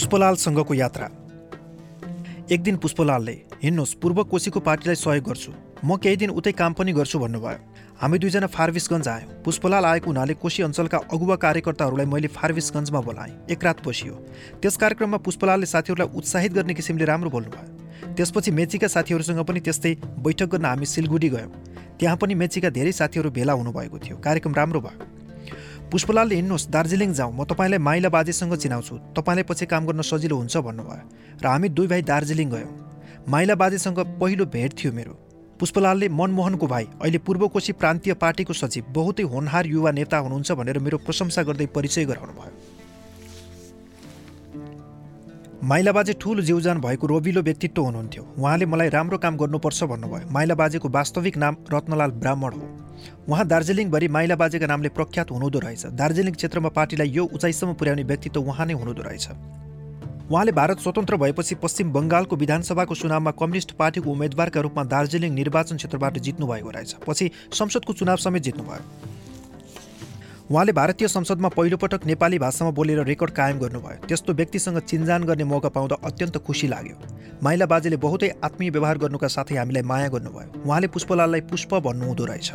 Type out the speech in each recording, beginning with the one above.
पुष्पलालसँगको यात्रा। एक दिन पुष्पलालले हिँड्नुहोस् पूर्व कोशीको पार्टीलाई सहयोग गर्छु। म केही दिन उतै काम पनि गर्छु भन्नुभयो। हामी दुईजना फारबिसगञ्ज आयौँ। पुष्पलाल आएको हुनाले कोशी अञ्चलका अगुवा कार्यकर्ताहरूलाई मैले फारबिसगञ्जमा बोलाएँ। एक रात बसियो। त्यस कार्यक्रममा पुष्पलालले साथीहरूलाई उत्साहित गर्ने किसिमले राम्रो बोल्नुभयो। त्यसपछि मेचीका साथीहरूसँग पनि त्यस्तै बैठक गर्न हामी सिलगढी गयौँ। त्यहाँ पनि मेचीका धेरै साथीहरू भेला हुनुभएको थियो। कार्यक्रम राम्रो भयो। पुष्पलालले हिँड्नुहोस् दार्जिलिङ जाउँ। म तपाईँलाई माइला बाजेसँग चिनाउँछु। तपाईँलाई पछि काम गर्न सजिलो हुन्छ भन्नुभयो र हामी दुई भाइ दार्जिलिङ गयौँ। माइला बाजेसँग पहिलो भेट थियो मेरो। पुष्पलालले मनमोहनको भाइ अहिले पूर्वकोशी प्रान्तीय पार्टीको सचिव बहुतै होनहार युवा नेता हुनुहुन्छ भनेर मेरो प्रशंसा गर्दै परिचय गराउनु भयो माइला बाजे ठुलो जीवजान भएको रोबिलो व्यक्तित्व हुनुहुन्थ्यो। उहाँले मलाई राम्रो काम गर्नुपर्छ भन्नुभयो। माइला बाजेको वास्तविक नाम रत्नलाल ब्राह्मण हो। उहाँ दार्जिलिङभरि माइला बाजेका नामले प्रख्यात हुनुहुँदो रहेछ। दार्जिलिङ क्षेत्रमा पार्टीलाई यो उचाइसम्म पुर्याउने व्यक्तित्व उहाँ नै हुनुहुँदो रहेछ। उहाँले भारत स्वतन्त्र भएपछि पश्चिम बङ्गालको विधानसभाको चुनावमा कम्युनिस्ट पार्टीको उम्मेद्वारका रूपमा दार्जिलिङ निर्वाचन क्षेत्रबाट जित्नु भएको रहेछ। पछि संसदको चुनाव समेत जित्नुभयो। उहाँले भारतीय संसदमा पहिलोपटक नेपाली भाषामा बोलेर रेकर्ड कायम गर्नुभयो। त्यस्तो व्यक्तिसँग चिन्जान गर्ने मौका पाउँदा अत्यन्त खुसी लाग्यो। माइला बाजेले बहुतै आत्मीय व्यवहार गर्नुका साथै हामीलाई माया गर्नुभयो। उहाँले पुष्पलाललाई पुष्प भन्नुहुँदो रहेछ।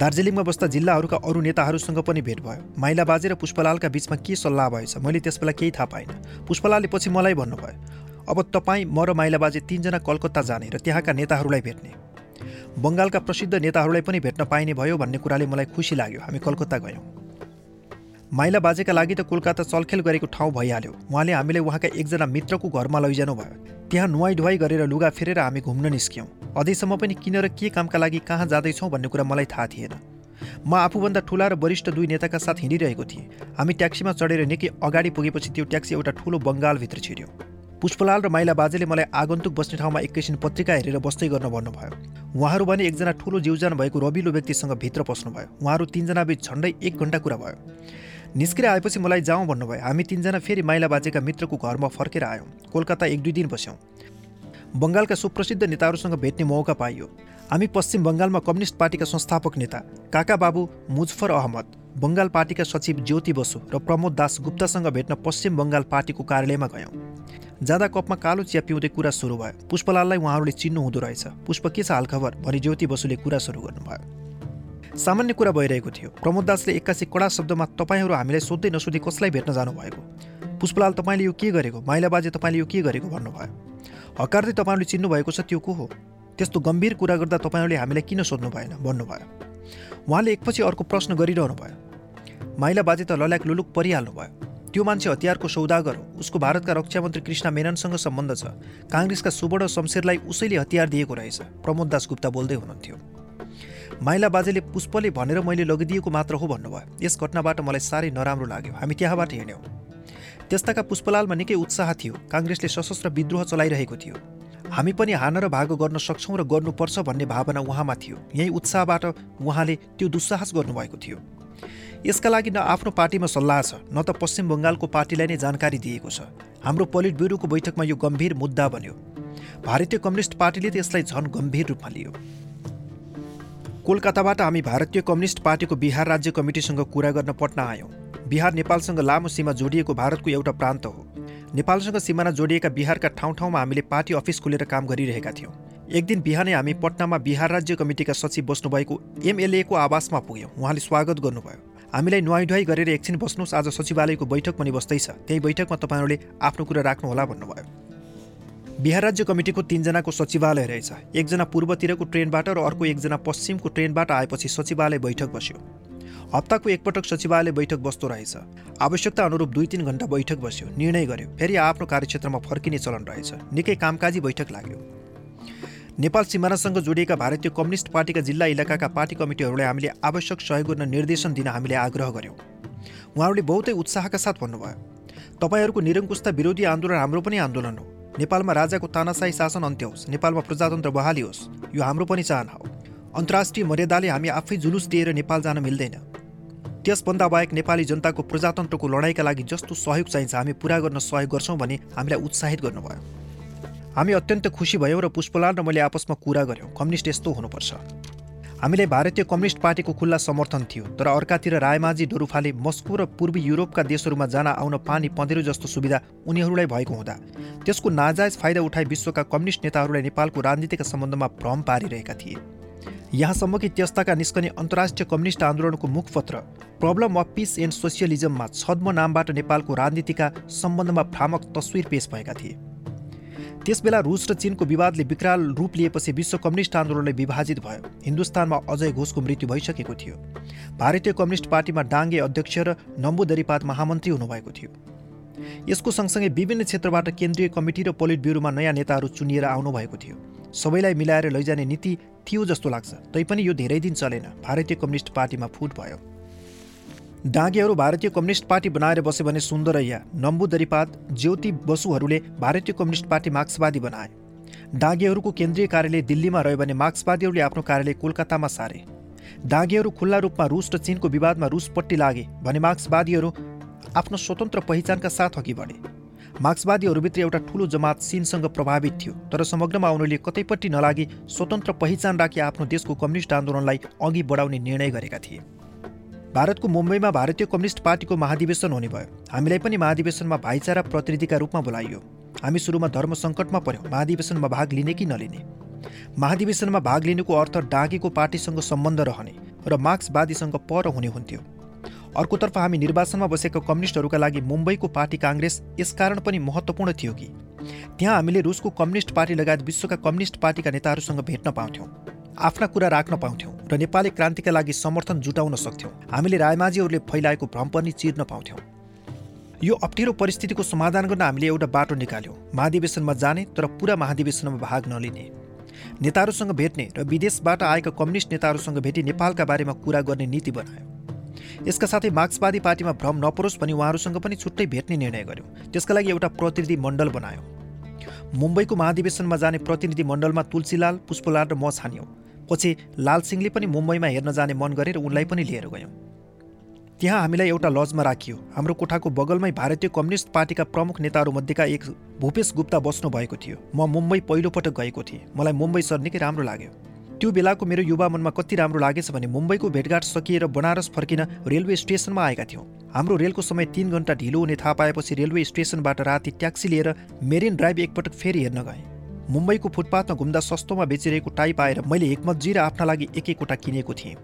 दार्जिलिङमा बस्दा जिल्लाहरूका अरू नेताहरूसँग पनि भेट भयो। माइला बाजे र पुष्पलालका बिचमा के सल्लाह भएछ? मैले त्यसबेला केही थाहा पाइनँ। पुष्पलालले पछि मलाई भन्नुभयो अब तपाईँ म र माइला बाजे तिनजना कलकत्ता जाने र त्यहाँका नेताहरूलाई भेट्ने। बङ्गालका प्रसिद्ध नेताहरूलाई पनि भेट्न पाइने भयो भन्ने कुराले मलाई खुसी लाग्यो। हामी कलकत्ता गयौँ। माइला बाजेका लागि त कोलकाता चलखेल गरेको ठाउँ भइहाल्यो। उहाँले हामीलाई उहाँका एकजना मित्रको घरमा लैजानु भयो त्यहाँ नुहाई ढुवाई गरेर लुगा फेरेर हामी घुम्न निस्क्यौँ। अझैसम्म पनि किन र के कामका लागि कहाँ जाँदैछौँ भन्ने कुरा मलाई थाहा थिएन। म आफूभन्दा ठुला र वरिष्ठ दुई नेताका साथ हिँडिरहेको थिएँ। हामी ट्याक्सीमा चढेर निकै अगाडि पुगेपछि त्यो ट्याक्सी एउटा ठुलो बङ्गालभित्र छिर्यो। पुष्पलाल र माइला बाजेले मलाई आगन्तुक बस्ने ठाउँमा एकैछिन पत्रिका हेरेर बस्दै गर्न भन्नुभयो। उहाँहरू भने एकजना ठुलो जिउजान भएको रबिलो व्यक्तिसँग भित्र पस्नुभयो। उहाँहरू तिनजना बिच झन्डै एक घन्टा कुरा भयो। निस्केर आएपछि मलाई जाउँ भन्नुभयो। हामी तिनजना फेरि माइला बाजेका मित्रको घरमा फर्केर आयौँ। कोलकाता एक दुई दिन बस्यौँ। बङ्गालका सुप्रसिद्ध नेताहरूसँग भेट्ने मौका पाइयो। हामी पश्चिम बङ्गालमा कम्युनिस्ट पार्टीका संस्थापक नेता काका बाबु मुजफर अहमद बङ्गाल पार्टीका सचिव ज्योति बसु र प्रमोद दास गुप्तासँग भेट्न पश्चिम बङ्गाल पार्टीको कार्यालयमा गयौँ। जाँदा कपमा कालो चिया पिउँदै कुरा सुरु भयो। पुष्पलाललाई उहाँहरूले चिन्नु हुँदो रहेछ। पुष्प के छ हालखबर? भनी ज्योति बसुले कुरा सुरु गर्नुभयो। सामान्य कुरा भइरहेको थियो। प्रमोद दासले एक्कासी कडा शब्दमा तपाईँहरू हामीलाई सोध्दै नसोधी कसलाई भेट्न जानुभएको? पुष्पलाल तपाईँले यो के गरेको? माइला बाजे तपाईँले यो के गरेको भन्नुभयो? हकार्दै तपाईँहरूले चिन्नुभएको छ त्यो को हो? त्यस्तो गम्भीर कुरा गर्दा तपाईँहरूले हामीलाई किन सोध्नु भएन? भन्नुभयो। उहाँले एकपछि अर्को प्रश्न गरिरहनु भयो माइला बाजे त लल्याक लुलुक परिहाल्नु भयो त्यो मान्छे हतियारको सौदागर हो। उसको भारतका रक्षा मन्त्री कृष्ण मेननसँग सम्बन्ध छ। काङ्ग्रेसका सुवर्ण शमशेरलाई उसैले हतियार दिएको रहेछ। प्रमोद दास गुप्ता बोल्दै हुनुहुन्थ्यो। माइला बाजेले पुष्पले भनेर मैले लगिदिएको मात्र हो भन्नुभयो। यस घटनाबाट मलाई साह्रै नराम्रो लाग्यो। हामी त्यहाँबाट हिँड्यौँ। त्यस्ताका पुष्पलालमा निकै उत्साह थियो। काङ्ग्रेसले सशस्त्र विद्रोह चलाइरहेको थियो। हामी पनि हान र भागो गर्न सक्छौँ र गर्नुपर्छ भन्ने भावना उहाँमा थियो। यही उत्साहबाट उहाँले त्यो दुस्साहस गर्नुभएको थियो। यसका लागि न आफ्नो पार्टीमा सल्लाह छ न त पश्चिम बङ्गालको पार्टीलाई नै जानकारी दिएको छ। हाम्रो पोलिट ब्युरोको बैठकमा यो गम्भीर मुद्दा बन्यो। भारतीय कम्युनिस्ट पार्टीले त यसलाई झन गम्भीर रूपमा लियो। कोलकाताबाट हामी भारतीय कम्युनिस्ट पार्टीको बिहार राज्य कमिटीसँग कुरा गर्न पटना आयौँ। बिहार नेपालसँग लामो सीमा जोडिएको भारतको एउटा प्रान्त हो। नेपालसँग सिमाना जोडिएका बिहारका ठाउँ ठाउँमा हामीले पार्टी अफिस खोलेर काम गरिरहेका थियौँ। एक दिन बिहानै हामी पटनामा बिहार राज्य कमिटीका सचिव बस्नुभएको एमएलएको आवासमा पुग्यौँ। उहाँले स्वागत गर्नुभयो। हामीलाई नुहाई गरेर एकछिन बस्नुहोस्। आज सचिवालयको बैठक पनि बस्दैछ। त्यही बैठकमा तपाईँहरूले आफ्नो कुरा राख्नुहोला भन्नुभयो। बिहार राज्य कमिटीको तिनजनाको सचिवालय रहेछ। एकजना पूर्वतिरको ट्रेनबाट र अर्को एकजना पश्चिमको ट्रेनबाट आएपछि सचिवालय बैठक बस्यो। हप्ताको एकपटक सचिवालय बैठक बस्दो रहेछ। आवश्यकता अनुरूप दुई तिन घन्टा बैठक बस्यो निर्णय गर्यो। फेरि आफ्नो कार्यक्षेत्रमा फर्किने चलन रहेछ। निकै कामकाजी बैठक लाग्यो। नेपाल सिमानासँग जोडिएका भारतीय कम्युनिस्ट पार्टीका जिल्ला इलाकाका पार्टी कमिटीहरूलाई हामीले आवश्यक सहयोग गर्न निर्देशन दिन हामीले आग्रह गऱ्यौँ उहाँहरूले बहुतै उत्साहका साथ भन्नुभयो तपाईँहरूको निरङ्कुशता विरोधी आन्दोलन हाम्रो पनि आन्दोलन हो। नेपालमा राजाको तानासाई शासन अन्त्य होस्। नेपालमा प्रजातन्त्र बहाली होस्। यो हाम्रो पनि चाहना हो। अन्तर्राष्ट्रिय मर्यादाले हामी आफै जुलुस दिएर नेपाल जान मिल्दैन। त्यसभन्दा बाहेक नेपाली जनताको प्रजातन्त्रको लडाइँका लागि जस्तो सहयोग चाहिन्छ हामी पुरा गर्न सहयोग गर्छौँ भने हामीलाई उत्साहित गर्नुभयो। हामी अत्यन्त खुसी भयौँ र पुष्पलाल र मैले आपसमा कुरा गऱ्यौँ। कम्युनिस्ट यस्तो हुनुपर्छ। हामीलाई भारतीय कम्युनिस्ट पार्टीको खुल्ला समर्थन थियो तर अर्कातिर रायमाझी डोरुफाले मस्को र पूर्वी युरोपका देशहरूमा जान आउन पानी पँधेरो जस्तो सुविधा उनीहरूलाई भएको हुँदा त्यसको नाजायज फाइदा उठाई विश्वका कम्युनिस्ट नेताहरूलाई नेपालको राजनीतिक सम्बन्धमा भ्रम पारिरहेका थिए। यहाँसम्म कि त्यस्ताका निस्कने अन्तर्राष्ट्रिय कम्युनिस्ट आन्दोलनको मुखपत्र। प्रब्लम अफ पिस एन्ड सोसियलिजममा छद्म नामबाट नेपालको राजनीतिका सम्बन्धमा भ्रामक तस्विर पेश भएका थिए। त्यसबेला रुस र चीनको विवादले विकराल रूप लिएपछि विश्व कम्युनिस्ट आन्दोलनले विभाजित भयो। हिन्दुस्तानमा अजय घोषको मृत्यु भइसकेको थियो। भारतीय कम्युनिस्ट पार्टीमा डाङ्गे अध्यक्ष र नम्बुदरीपात महामन्त्री हुनुभएको थियो। यसको सँगसँगै विभिन्न क्षेत्रबाट केन्द्रीय कमिटी र पोलिट ब्युरोमा नयाँ नेताहरू चुनिएर आउनुभएको थियो। सबैलाई मिलाएर लैजाने नीति थियो जस्तो लाग्छ। तैपनि यो धेरै दिन चलेन। भारतीय कम्युनिस्ट पार्टीमा फुट भयो। डाँगेहरू भारतीय कम्युनिस्ट पार्टी बनाएर बसे भने सुन्दरैया नम्बु दरिपात ज्योति बसुहरूले भारतीय कम्युनिस्ट पार्टी मार्क्सवादी बनाए। डाँगेहरूको केन्द्रीय कार्यालय दिल्लीमा रह्यो भने मार्क्सवादीहरूले आफ्नो कार्यालय कोलकातामा सारे। डाँगेहरू खुल्ला रूपमा रुस र चिनको विवादमा रुसपट्टि लागे भने मार्क्सवादीहरू आफ्नो स्वतन्त्र पहिचानका साथ अघि बढे। मार्क्सवादीहरूभित्र एउटा ठुलो जमात सिनसँग प्रभावित थियो तर समग्रमा उनीहरूले कतैपट्टि नलागी स्वतन्त्र पहिचान राखी आफ्नो देशको कम्युनिस्ट आन्दोलनलाई अघि बढाउने निर्णय गरेका थिए। भारतको मुम्बईमा भारतीय कम्युनिस्ट पार्टीको महाधिवेशन हुने भयो। हामीलाई पनि महाधिवेशनमा भाइचारा प्रतिनिधिका रूपमा बोलाइयो। हामी सुरुमा धर्म सङ्कटमा पऱ्यौँ महाधिवेशनमा भाग लिने कि नलिने? महाधिवेशनमा भाग लिनुको अर्थ डाँगेको पार्टीसँग सम्बन्ध रहने र मार्क्सवादीसँग पर हुने हुन्थ्यो। अर्कोतर्फ हामी निर्वाचनमा बसेका कम्युनिस्टहरूका लागि मुम्बईको पार्टी काङ्ग्रेस यसकारण पनि महत्त्वपूर्ण थियो कि? त्यहाँ हामीले रुसको कम्युनिस्ट पार्टी लगायत विश्वका कम्युनिस्ट पार्टीका नेताहरूसँग भेट्न पाउँथ्यौँ आफ्ना कुरा राख्न पाउँथ्यौँ र नेपाली क्रान्तिका लागि समर्थन जुटाउन सक्थ्यौँ। हामीले रायमाझीहरूले फैलाएको भ्रम पनि चिर्न पाउँथ्यौँ। यो अप्ठ्यारो परिस्थितिको समाधान गर्न हामीले एउटा बाटो निकाल्यौँ। महाधिवेशनमा जाने तर पुरा महाधिवेशनमा भाग नलिने। नेताहरूसँग भेट्ने र विदेशबाट आएका कम्युनिस्ट नेताहरूसँग भेटी नेपालका बारेमा कुरा गर्ने नीति बनायो। यसका साथै मार्क्सवादी पार्टीमा भ्रम नपरोस् भनी उहाँहरूसँग पनि छुट्टै भेट्ने निर्णय गर्यो। त्यसका लागि एउटा प्रतिनिधि मण्डल बनायो। मुम्बईको महाधिवेशनमा जाने प्रतिनिधि मण्डलमा तुलसीलाल पुष्पलाल र म छानियौँ। पछि लालसिंहले पनि मुम्बईमा हेर्न जाने मन गरेर उनलाई पनि लिएर गयौँ। त्यहाँ हामीलाई एउटा लजमा राखियो। हाम्रो कोठाको बगलमै भारतीय कम्युनिस्ट पार्टीका प्रमुख नेताहरूमध्येका एक भूपेश गुप्ता बस्नु भएको थियो। म मुम्बई पहिलोपटक गएको थिएँ। मलाई मुम्बई सर निकै राम्रो लाग्यो। त्यो बेलाको मेरो युवा मनमा कति राम्रो लागेछ भने मुम्बईको भेटघाट सकिएर बनारस फर्किन रेलवे स्टेसनमा आएका थियौँ। हाम्रो रेलको समय तिन घन्टा ढिलो हुने थाहा पाएपछि रेलवे स्टेसनबाट राति ट्याक्सी लिएर मेरिन ड्राइभ एकपटक फेरि हेर्न गएँ। मुम्बईको फुटपाथमा घुम्दा सस्तोमा बेचिरहेको टाई पाएर मैले हिक्मतजी र आफ्ना लागि एक एकवटा किनेको थिएँ।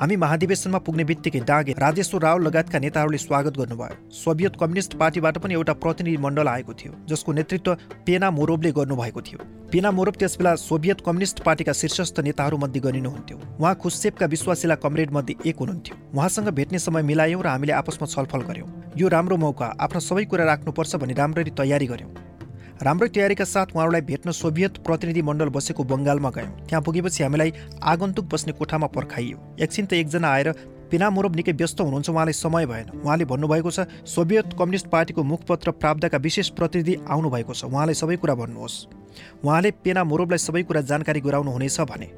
हामी महाधिवेशनमा पुग्ने बित्तिकै डाँगे राजेश्वर राव लगायतका नेताहरूले स्वागत गर्नुभयो। सोभियत कम्युनिस्ट पार्टीबाट पनि एउटा प्रतिनिधि मण्डल आएको थियो जसको नेतृत्व पेना मोरोबले गर्नुभएको थियो। पेना मोरोब त्यसबेला सोभियत कम्युनिस्ट पार्टीका शीर्षस्थ नेताहरूमध्ये गरिनुहुन्थ्यो। उहाँ खुसेपका विश्वासिला कमरेडमध्ये एक हुनुहुन्थ्यो। उहाँसँग भेट्ने समय मिलायौँ र हामीले आपसमा छलफल गऱ्यौँ यो राम्रो मौका आफ्नो सबै कुरा राख्नुपर्छ भनी राम्ररी तयारी गऱ्यौँ राम्रै तयारीका साथ उहाँहरूलाई भेट्न सोभियत प्रतिनिधि मण्डल बसेको बङ्गालमा गयौँ। त्यहाँ पुगेपछि हामीलाई आगन्तुक बस्ने कोठामा पर्खाइयो। एकछिन त एकजना आएर पिना मोरब निकै व्यस्त हुनुहुन्छ उहाँलाई समय भएन। उहाँले भन्नुभएको छ सोभियत कम्युनिस्ट पार्टीको मुखपत्र प्राप्तका विशेष प्रतिनिधि आउनुभएको छ। उहाँलाई सबै कुरा भन्नुहोस्। उहाँले पेना मोरबलाई सबै कुरा जानकारी गराउनु हुनेछ भने।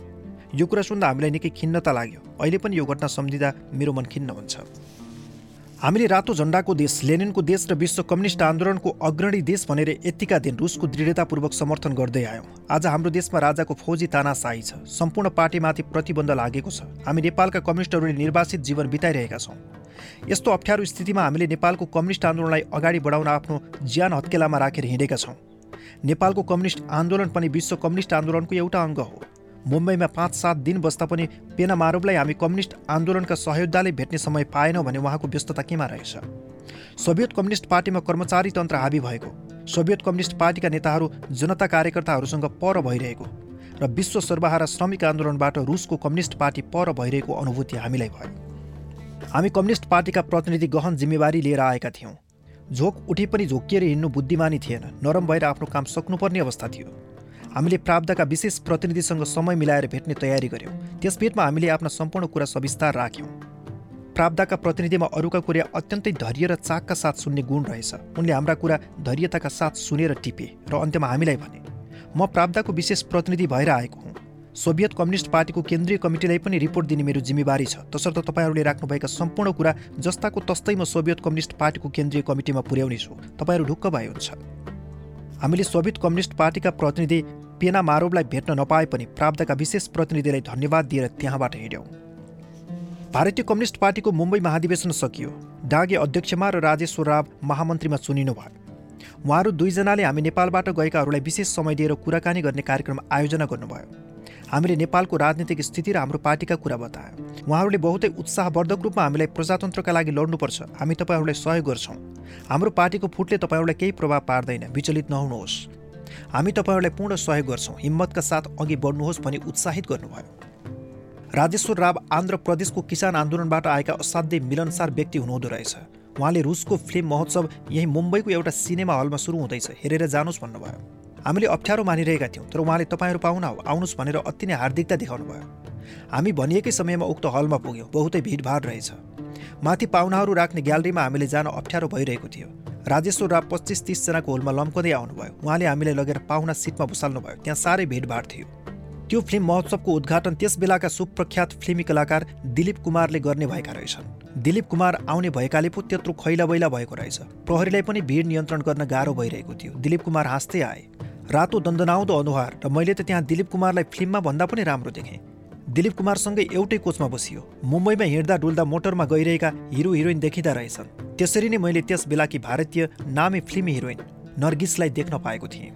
यो कुरा सुन्दा हामीलाई निकै खिन्नता लाग्यो। अहिले पनि यो घटना सम्झिँदा मेरो मन खिन्न हुन्छ। हामीले रातो झन्डाको देश लेनिनको देश र विश्व कम्युनिस्ट आन्दोलनको अग्रणी देश भनेर यतिका दिन रुसको दृढतापूर्वक समर्थन गर्दै आयौँ। आज हाम्रो देशमा राजाको फौजी तानासाही छ। सम्पूर्ण पार्टीमाथि प्रतिबन्ध लागेको छ। हामी नेपालका कम्युनिस्टहरूले निर्वासित जीवन बिताइरहेका छौँ। यस्तो अप्ठ्यारो स्थितिमा हामीले नेपालको कम्युनिस्ट आन्दोलनलाई अगाडि बढाउन आफ्नो ज्यान हत्केलामा राखेर हिँडेका छौँ। नेपालको कम्युनिस्ट आन्दोलन पनि विश्व कम्युनिस्ट आन्दोलनको एउटा अङ्ग हो। मुम्बईमा पाँच सात दिन बस्दा पनि पेना मारुबलाई हामी कम्युनिस्ट आन्दोलनका सहयोद्धाले भेट्ने समय पाएनौँ भने उहाँको व्यस्तता केमा रहेछ? सोभियत कम्युनिस्ट पार्टीमा कर्मचारी तन्त्र हाबी भएको। सोभियत कम्युनिस्ट पार्टीका नेताहरू जनता कार्यकर्ताहरूसँग पर भइरहेको र विश्व सर्वहारा श्रमिक आन्दोलनबाट रुसको कम्युनिस्ट पार्टी पर भइरहेको अनुभूति हामीलाई भयो। हामी कम्युनिस्ट पार्टीका प्रतिनिधि गहन जिम्मेवारी लिएर आएका थियौँ। झोक उठे पनि झोकिएर हिँड्नु बुद्धिमानी थिएन। नरम भएर आफ्नो काम सक्नुपर्ने अवस्था थियो। हामीले प्राप्तका विशेष प्रतिनिधिसँग समय मिलाएर भेट्ने तयारी गऱ्यौँ त्यस भेटमा हामीले आफ्ना सम्पूर्ण कुरा सविस्तार राख्यौँ। प्राप्तका प्रतिनिधिमा अरूका कुरा अत्यन्तै धैर्य र चाकका साथ सुन्ने गुण रहेछ। उनले हाम्रा कुरा धैर्यताका साथ सुनेर टिपे र अन्त्यमा हामीलाई भने म प्राप्तको विशेष प्रतिनिधि भएर आएको हुँ। सोभियत कम्युनिस्ट पार्टीको केन्द्रीय कमिटीलाई पनि रिपोर्ट दिने मेरो जिम्मेवारी छ। तसर्थ तपाईँहरूले राख्नुभएका सम्पूर्ण कुरा जस्ताको तस्तै म सोभियत कम्युनिस्ट पार्टीको केन्द्रीय कमिटीमा पुर्याउने छु। तपाईँहरू ढुक्क भए हुन्छ। हामीले सोभियत कम्युनिस्ट पार्टीका प्रतिनिधि पेना मारोबलाई भेट्न नपाए पनि प्राप्तका विशेष प्रतिनिधिलाई धन्यवाद दिएर त्यहाँबाट हिँड्यौँ। भारतीय कम्युनिस्ट पार्टीको मुम्बई महाधिवेशन सकियो। डागे अध्यक्षमा र राजेश्वर राव महामन्त्रीमा चुनिनु भयो। उहाँहरू दुईजनाले हामी नेपालबाट गएकाहरूलाई विशेष समय दिएर कुराकानी गर्ने कार्यक्रम आयोजना गर्नुभयो। हामीले नेपालको राजनीतिक स्थिति र हाम्रो पार्टीका कुरा बतायो। उहाँहरूले बहुतै उत्साहवर्धक रूपमा हामीलाई प्रजातन्त्रका लागि लड्नुपर्छ। हामी तपाईँहरूलाई सहयोग गर्छौँ। हाम्रो पार्टीको फुटले तपाईँहरूलाई केही प्रभाव पार्दैन। विचलित नहुनुहोस्। हामी तपाईँहरूलाई पूर्ण सहयोग गर्छौँ। हिम्मतका साथ अघि बढ्नुहोस् भनी उत्साहित गर्नुभयो। राजेश्वर राव आन्ध्र प्रदेशको किसान आन्दोलनबाट आएका असाध्यै मिलनसार व्यक्ति हुनुहुँदो रहेछ। उहाँले रुसको फिल्म महोत्सव यही मुम्बईको एउटा सिनेमा हलमा सुरु हुँदैछ। हेरेर जानुहोस् भन्नुभयो। हामीले अप्ठ्यारो मानिरहेका थियौँ तर उहाँले तपाईँहरू पाहुना हो आउनुहोस् भनेर अति नै हार्दिकता देखाउनु भयो हामी भनिएकै समयमा उक्त हलमा पुग्यौँ। बहुतै भिडभाड रहेछ। माथि पाहुनाहरू राख्ने ग्यालरीमा हामीले जान अप्ठ्यारो भइरहेको थियो। राजेश्वर राव पच्चिस तिसजनाको होलमा लम्कँदै आउनुभयो। उहाँले हामीलाई लगेर पाहुना सिटमा बसाल्नुभयो। त्यहाँ साह्रै भिडभाड थियो। त्यो फिल्म महोत्सवको उद्घाटन त्यस बेलाका सुप्रख्यात फिल्मी कलाकार दिलीप कुमारले गर्ने भएका रहेछन्। दिलीप कुमार आउने भएकाले पो त्यत्रो खैला बैला भएको रहेछ। प्रहरीलाई पनि भिड नियन्त्रण गर्न गाह्रो भइरहेको थियो। दिलीप कुमार हाँस्दै आए। रातो दन्दनाउँदो अनुहार र मैले त त्यहाँ दिलीप कुमारलाई फिल्ममा भन्दा पनि राम्रो देखेँ। दिलीप कुमारसँगै एउटै कोचमा बसियो। मुम्बईमा हिँड्दा डुल्दा मोटरमा गइरहेका हिरो हिरोइन देखिँदा रहेछन्। त्यसरी नै मैले त्यस बेलाकी भारतीय नामी फिल्मी हिरोइन नर्गिसलाई देख्न पाएको थिएँ।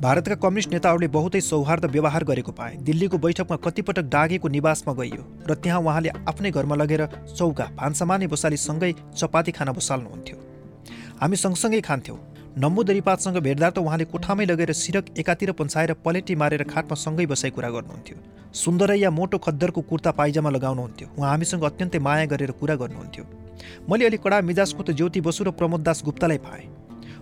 भारतका कम्युनिस्ट नेताहरूले बहुतै सौहार्द व्यवहार गरेको पाए। दिल्लीको बैठकमा कतिपटक डागेको निवासमा गइयो र त्यहाँ उहाँले आफ्नै घरमा लगेर चौका भान्सामा नै बसालीसँगै चपाती खान बसाल्नुहुन्थ्यो। हामी सँगसँगै खान्थ्यौँ। नम्बु दरिपातसँग भेट्दा त उहाँले कोठामै लगेर सिरक एकातिर पन्साएर पलेटी मारेर खाटमा सँगै बसाइ कुरा गर्नुहुन्थ्यो। सुन्दरैया मोटो खद्दरको कुर्ता पाइजामा लगाउनुहुन्थ्यो। उहाँ हामीसँग अत्यन्तै माया गरेर कुरा गर्नुहुन्थ्यो। मैले अलिक कडा मिजाजको त ज्योति बसु र प्रमोद दास गुप्तालाई पाएँ।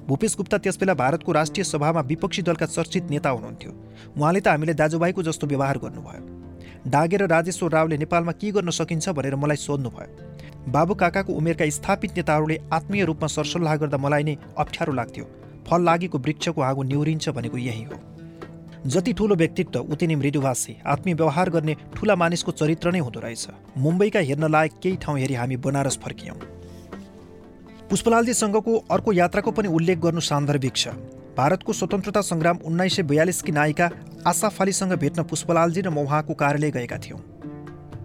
भूपेश गुप्ता त्यसबेला भारतको राष्ट्रिय सभामा विपक्षी दलका चर्चित नेता हुनुहुन्थ्यो। उहाँले त हामीले दाजुभाइको जस्तो व्यवहार गर्नुभयो। डागेर राजेश्वर रावले नेपालमा के गर्न सकिन्छ भनेर मलाई सोध्नुभयो। बाबु काकाको उमेरका स्थापित नेताहरूले आत्मीय रूपमा सरसल्लाह गर्दा मलाई नै अप्ठ्यारो लाग्थ्यो। फल लागेको वृक्षको आगो निहुरिन्छ भनेको यही हो। जति ठुलो व्यक्तित्व उति नै मृदुभाषी आत्मीय व्यवहार गर्ने ठुला मानिसको चरित्र नै हुँदो रहेछ। मुम्बईका हेर्न लायक केही ठाउँ हेरी हामी बनारस फर्कियौँ। पुष्पलालजीसँगको अर्को यात्राको पनि उल्लेख गर्नु सान्दर्भिक छ भारतको स्वतन्त्रता सङ्ग्राम उन्नाइस सय बयालिसकी नायिका आशा फालीसँग भेट्न पुष्पलालजी र म उहाँको कार्यालय गएका थियौँ।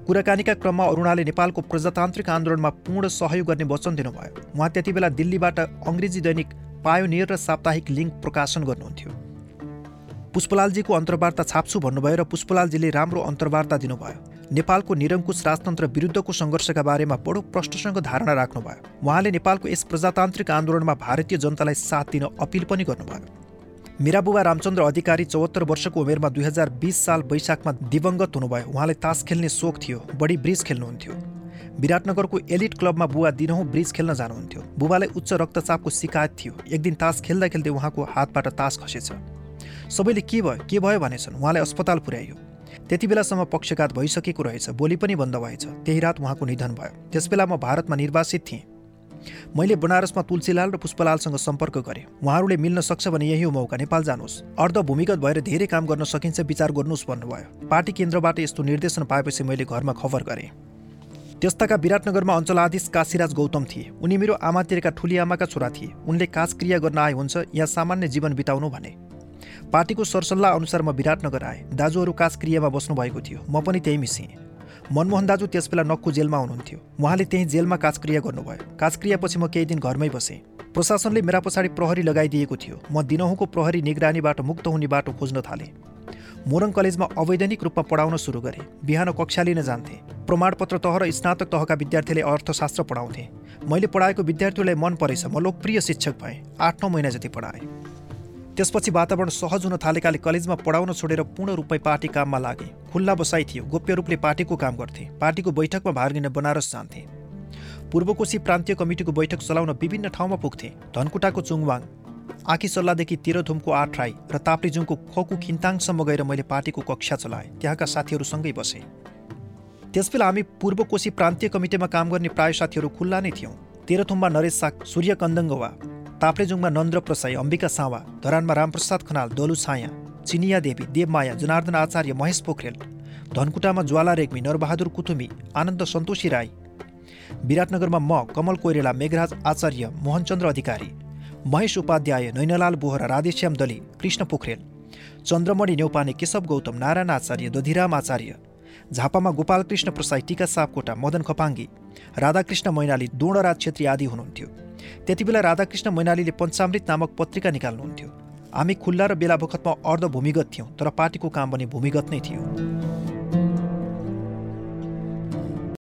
कुराकानीका क्रममा अरुणाले नेपालको प्रजातान्त्रिक आन्दोलनमा पूर्ण सहयोग गर्ने वचन दिनुभयो। उहाँ त्यति बेला दिल्लीबाट अङ्ग्रेजी दैनिक पायोनियर र साप्ताहिक लिङ्क प्रकाशन गर्नुहुन्थ्यो। पुष्पलालजीको अन्तर्वार्ता छाप्छु भन्नुभयो र पुष्पलालजीले राम्रो अन्तर्वार्ता दिनुभयो। नेपालको निरङ्कुश राजतन्त्र विरुद्धको सङ्घर्षका बारेमा बडो प्रष्टसँग धारणा राख्नुभयो। उहाँले नेपालको यस प्रजातान्त्रिक आन्दोलनमा भारतीय जनतालाई साथ दिन अपिल पनि गर्नुभयो। मेरा बुबा रामचन्द्र अधिकारी चौहत्तर वर्षको उमेरमा दुई हजार बिस साल वैशाखमा दिवङ्गत हुनुभयो। उहाँलाई तास खेल्ने सोख थियो बढी ब्रिज खेल्नुहुन्थ्यो। विराटनगरको एलिट क्लबमा बुवा दिनहुँ ब्रिज खेल्न जानुहुन्थ्यो। बुबालाई उच्च रक्तचापको शिकायत थियो। एक दिन तास खेल्दा खेल्दै उहाँको हातबाट तास खसेछ। सबैले के भयो के भयो भनेछन्। उहाँलाई अस्पताल पुर्याइयो। त्यति बेलासम्म पक्षघात भइसकेको रहेछ बोली पनि बन्द भएछ। त्यही रात उहाँको निधन भयो। त्यसबेला म भारतमा निर्वासित थिएँ। मैले बनारसमा तुलसीलाल र पुष्पलालसँग सम्पर्क गरेँ। उहाँहरूले मिल्न सक्छ भने यही मौका नेपाल जानुहोस्। अर्ध भूमिगत भएर धेरै काम गर्न सकिन्छ विचार गर्नुहोस् भन्नुभयो। पार्टी केन्द्रबाट यस्तो निर्देशन पाएपछि मैले घरमा खबर गरेँ। त्यस्ताका विराटनगरमा अञ्चलाधीश काशीराज गौतम थिए। उनी मेरो आमातिरका ठुली आमाका छोरा थिए। उनले काजक्रिया गर्न आए हुन्छ या सामान्य जीवन बिताउनु भने। पार्टीको सरसल्लाह अनुसार म विराटनगर आएँ। दाजुहरू काजक्रियामा बस्नुभएको थियो। म पनि त्यही मिसिएँ। मनमोहन दाजु त्यसबेला नक्कु जेलमा हुनुहुन्थ्यो। उहाँले त्यहीँ जेलमा काजक्रिया गर्नुभयो। काजक्रियापछि म केही दिन घरमै बसेँ। प्रशासनले मेरा पछाडि प्रहरी लगाइदिएको थियो। म दिनहुँको प्रहरी निगरानीबाट मुक्त हुने बाटो खोज्न थालेँ। मोरङ कलेजमा अवैधानिक रूपमा पढाउन सुरु गरेँ। बिहान कक्षा लिन जान्थेँ। प्रमाणपत्र तह र स्नातक तहका विद्यार्थीले अर्थशास्त्र पढाउँथे। मैले पढाएको विद्यार्थीलाई मन परेछ। म लोकप्रिय शिक्षक भएँ। आठ नौ महिना जति पढाएँ। त्यसपछि वातावरण सहज हुन थालेकाले कलेजमा पढाउन छोडेर पूर्ण रूपमै पार्टी काममा लागे। खुल्ला बसाइ थियो। गोप्य रूपले पार्टीको काम गर्थे। पार्टीको बैठकमा भाग लिन बनारस जान्थे। पूर्वकोशी प्रान्तीय कमिटीको बैठक चलाउन विभिन्न ठाउँमा पुग्थे। धनकुटाको चुङवाङ आँखी सल्लाहदेखि तेह्रथुमको आठराई र ताप्लेजुङको खोकु खिन्ताङसम्म गएर मैले पार्टीको कक्षा चलाएँ। त्यहाँका साथीहरूसँगै बसेँ। त्यसबेला हामी पूर्वकोशी प्रान्तीय कमिटीमा काम गर्ने प्राय साथीहरू खुल्ला नै थियौँ। तेह्रथुममा नरेश साग सूर्य कन्दङ्गवा ताप्लेजुङमा नन्द्र प्रसाई अम्बिका सावा धरानमा रामप्रसाद खनाल दोलु छाया चिनिया देवी देवमाया जनार्दन आचार्य महेश पोखरेल धनकुटामा ज्वाला रेग्मी नरबहादुर कुथुमी आनन्द सन्तोषी राई। विराटनगरमा म कमल कोइरेला मेघराज आचार्य मोहनचन्द्र अधिकारी। महेश उपाध्याय नैनलाल बोहरा राधेश्याम दली कृष्ण पोखरेल। चन्द्रमणि नेौपाने केशव गौतम नारायण आचार्य दधिराम आचार्य। झापामा गोपालकृष्ण प्रसाई टिका सापकोटा मदन खपाङ्गी राधाकृष्ण मैनाली दोणराज छेत्री आदि हुनुहुन्थ्यो। त्यति बेला राधाकृष्ण मैनालीले पञ्चामृत नामक पत्रिका निकाल्नुहुन्थ्यो। हामी खुल्ला र बेला बखतमा अर्ध भूमिगत थियौँ तर पार्टीको काम पनि भूमिगत नै थियो।